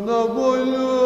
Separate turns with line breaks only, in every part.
на
болю.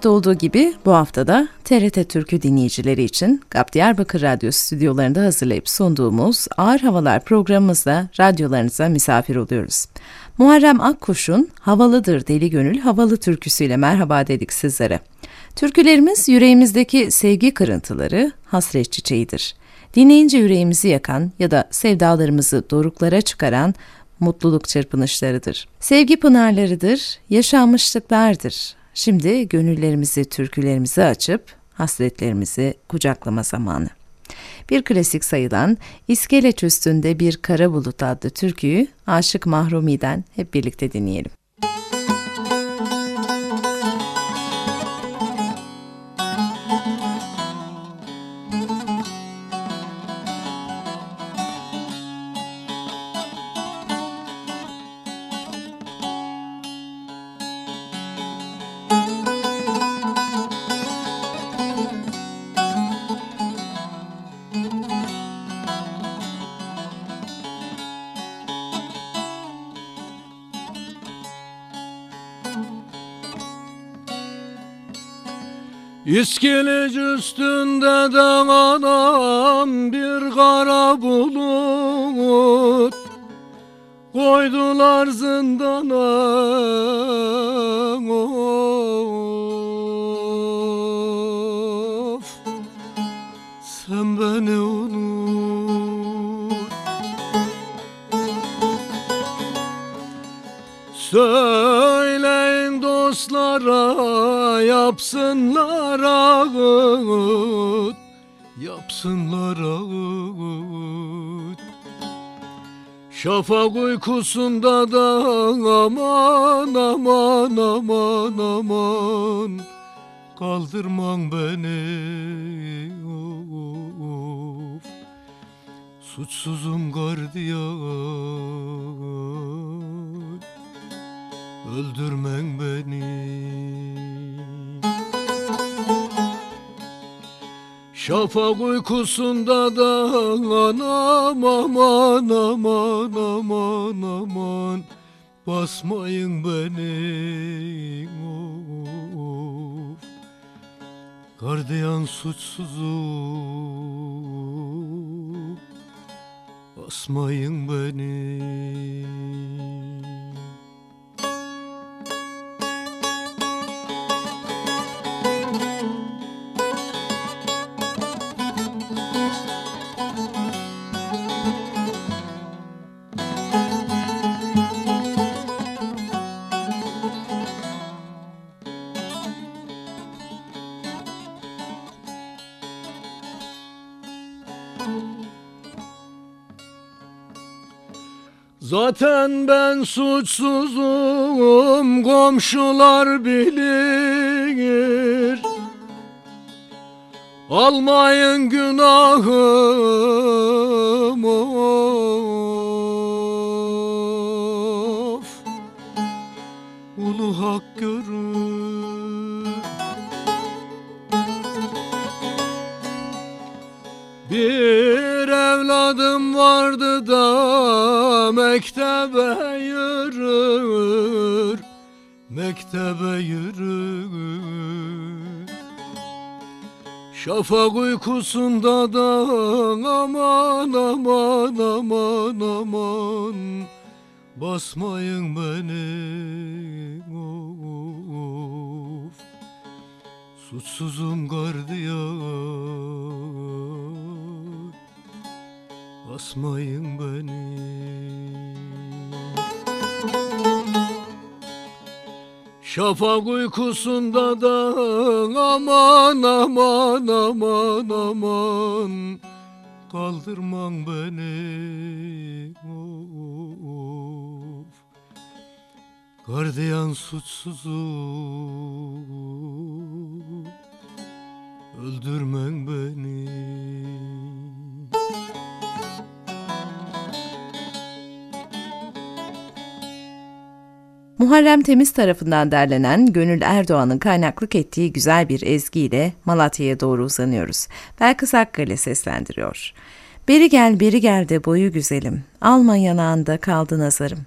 Hafta olduğu gibi bu haftada TRT Türkü dinleyicileri için GAP Diyarbakır Radyo stüdyolarında hazırlayıp sunduğumuz Ağır Havalar programımızda radyolarınıza misafir oluyoruz. Muharrem Akkuş'un Havalıdır Deli Gönül Havalı türküsüyle merhaba dedik sizlere. Türkülerimiz yüreğimizdeki sevgi kırıntıları, hasret çiçeğidir. Dinleyince yüreğimizi yakan ya da sevdalarımızı doruklara çıkaran mutluluk çırpınışlarıdır. Sevgi pınarlarıdır, yaşanmışlıklardır. Şimdi gönüllerimizi, türkülerimizi açıp hasretlerimizi kucaklama zamanı. Bir klasik sayılan İskeleç Üstünde Bir Kara Bulut adlı türküyü Aşık Mahrumi'den hep birlikte dinleyelim.
İskeleç üstünde de anam bir kara bulut. Koydular zindana of. Sen beni unut. Söyleyin dostlara yapsınlar ağıt Yapsınlar ağıt. Şafak uykusunda da aman aman aman aman Kaldırman beni of. Suçsuzum gardiyan Öldürmen beni. Şafak uykusunda da anam aman aman aman aman Basmayın beni. Of. Gardiyan suçsuzum Basmayın beni Zaten ben suçsuzum komşular bilir. Almayın günahım evladım vardı da mektebe yürür Mektebe yürür. Şafak uykusunda da aman aman aman aman Basmayın beni. Of Suçsuzum gardiyan Basmayın beni Şafak uykusunda da aman aman aman aman. Kaldırman beni. Of. Gardiyan suçsuzu. Öldürmen beni
Muharrem Temiz tarafından derlenen Gönül Erdoğan'ın kaynaklık ettiği güzel bir ezgiyle Malatya'ya doğru uzanıyoruz. Belkıs Akkale seslendiriyor. Beri gel beri gel de boyu güzelim, alma yanağında kaldı nazarım.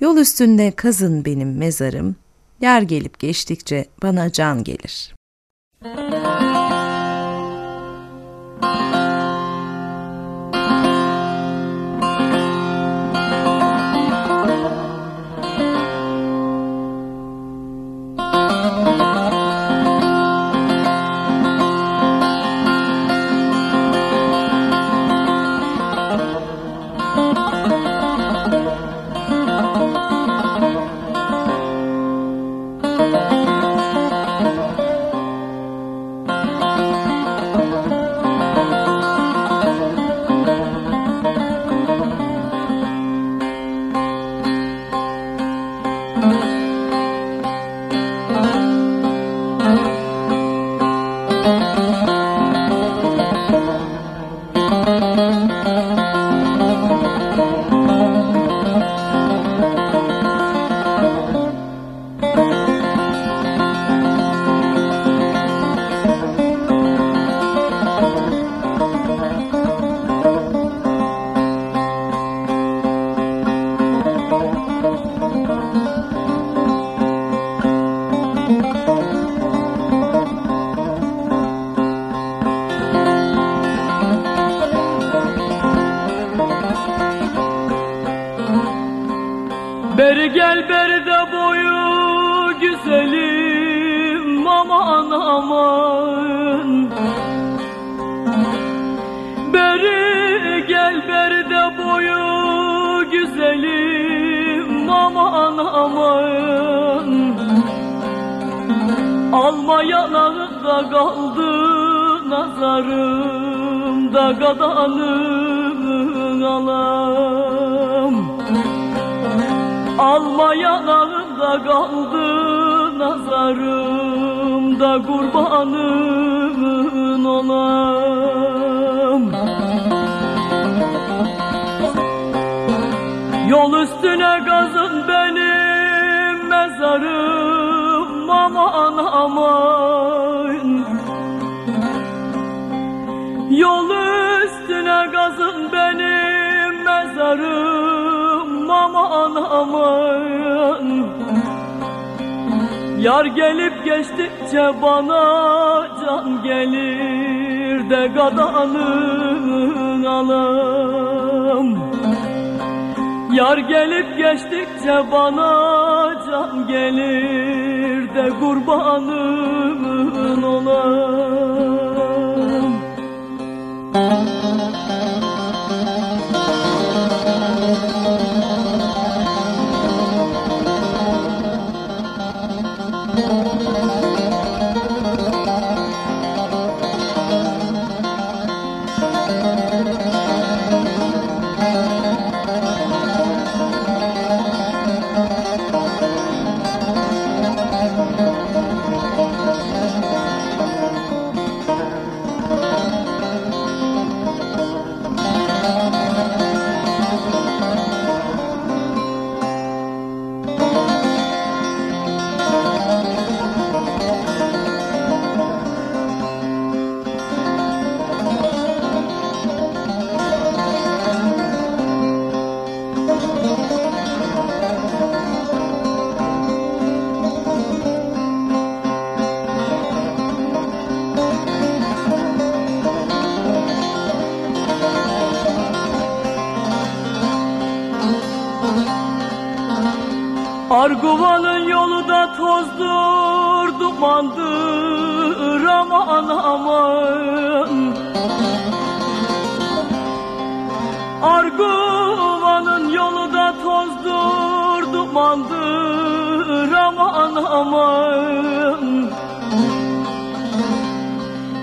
Yol üstünde kazın benim mezarım, yar gelip geçtikçe bana can gelir.
Beri gel beri de boyu güzelim aman aman. Beri gel beri de boyu güzelim aman aman. Alma yanağında kaldı nazarımda gadanın Alma yanağında kaldı nazarımda kurbanın olam Yol üstüne gazın benim mezarım aman aman aman. Yar gelip geçtikçe bana can gelir de gadanın alam Yar gelip geçtikçe bana can gelir de kurbanın olam. Arguvanın tozdur, dumandır aman aman Arguvanın yolu da tozdur, dumandır aman aman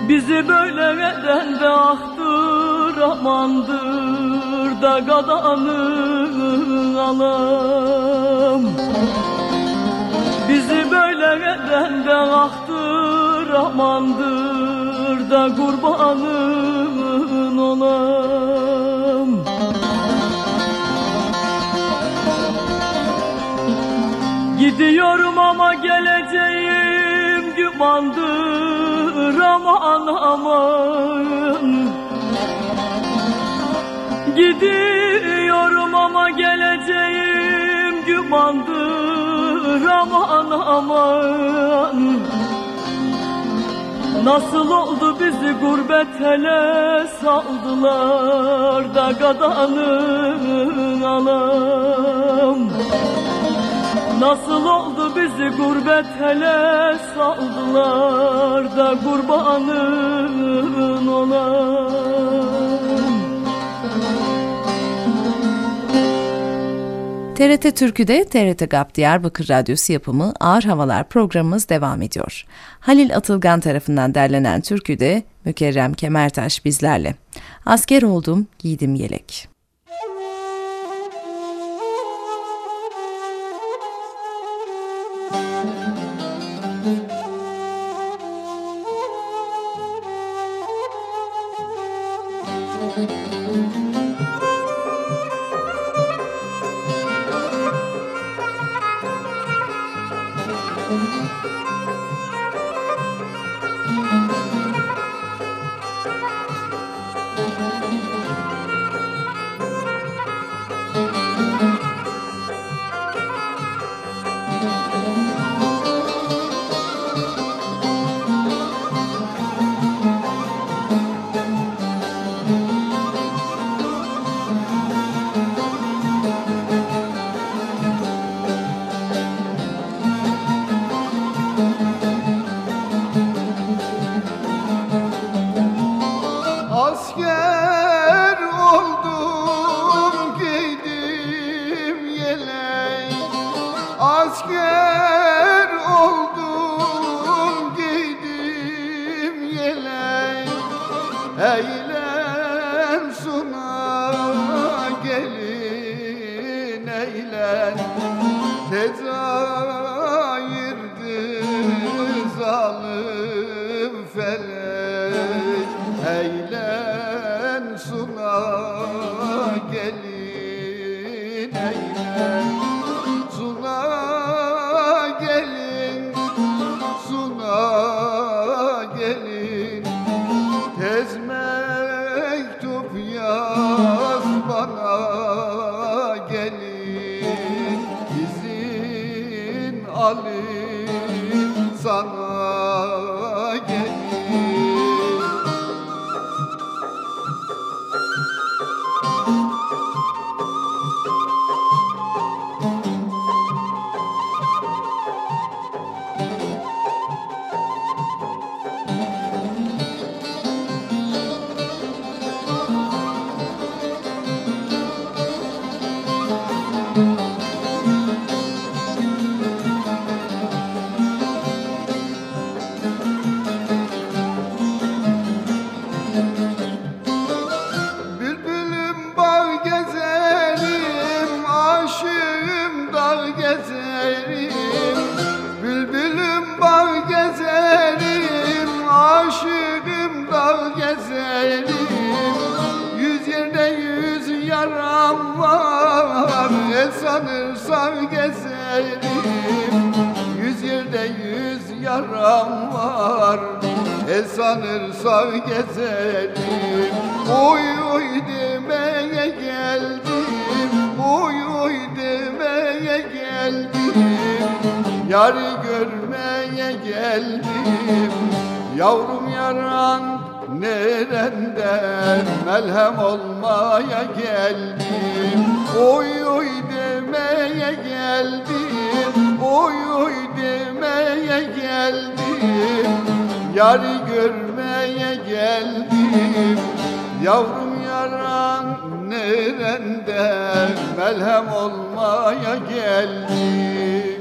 Bizi böyle eden de ahtır amandır da gadanı alam Bizi böyle eden de ahtır amandır da kurbanın olam. Gidiyorum ama geleceğim gümandır aman aman Gidiyorum ama geleceğim gümandır aman aman. Nasıl oldu bizi gurbet hele saldılar da gadanın alam? Nasıl oldu bizi gurbet hele saldılar da kurbanın olam
TRT Türkü'de TRT GAP Diyarbakır Radyosu yapımı Ağır Havalar programımız devam ediyor. Halil Atılgan tarafından derlenen türküde Mükerrem Kemertaş bizlerle. Asker oldum, giydim yelek.
Yaram var, el sanırsan gezerim. Yüz yerde yüz yaram var, el sanırsan gezerim. Oy oy demeye geldim Oy oy demeye geldim Yarı görmeye geldim Yavrum yaran nereden Melhem olmaya geldim? Oy oy demeye geldim Oy oy demeye geldim. Yarı görmeye geldim Yavrum yaran nereden Melhem olmaya geldim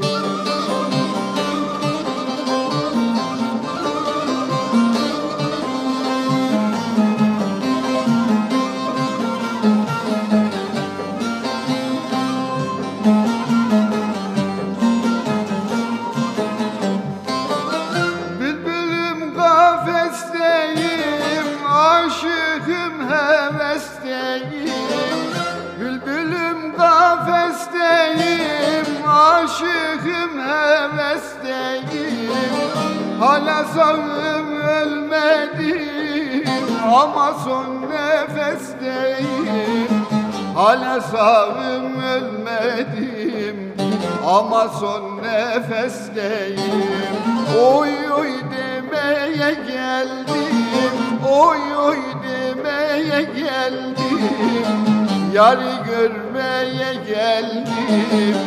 sağım ölmedim ama son nefesteyim. Hala sağım ölmedim ama son nefesteyim. Oy oy demeye geldim Oy oy demeye geldim. Yarı görmeye geldim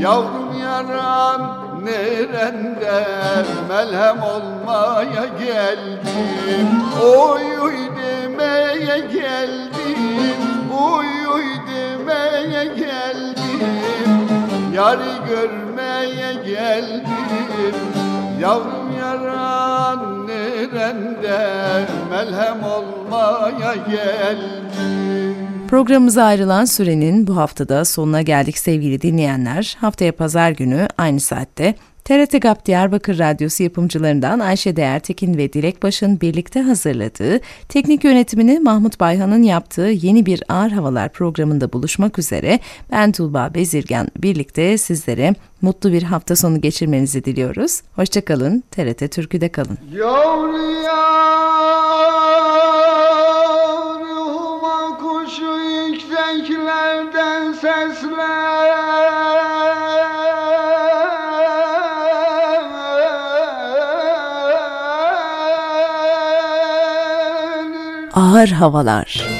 Yavrum yaran nerende Melhem olmaya geldim? Oy oy demeye geldim. Oy oy demeye geldim. Yarı görmeye geldim. Yavrum yaran nerende Melhem olmaya geldim
Programımıza ayrılan sürenin bu haftada sonuna geldik sevgili dinleyenler. Haftaya pazar günü aynı saatte TRT GAP Diyarbakır Radyosu yapımcılarından Ayşe Değertekin ve Dilek Baş'ın birlikte hazırladığı, teknik yönetimini Mahmut Bayhan'ın yaptığı yeni bir Ağır Havalar programında buluşmak üzere ben Tuğba Bezirgan birlikte sizlere mutlu bir hafta sonu geçirmenizi diliyoruz. Hoşçakalın, TRT Türkü'de kalın.
Yavru yavruma
Ağır Havalar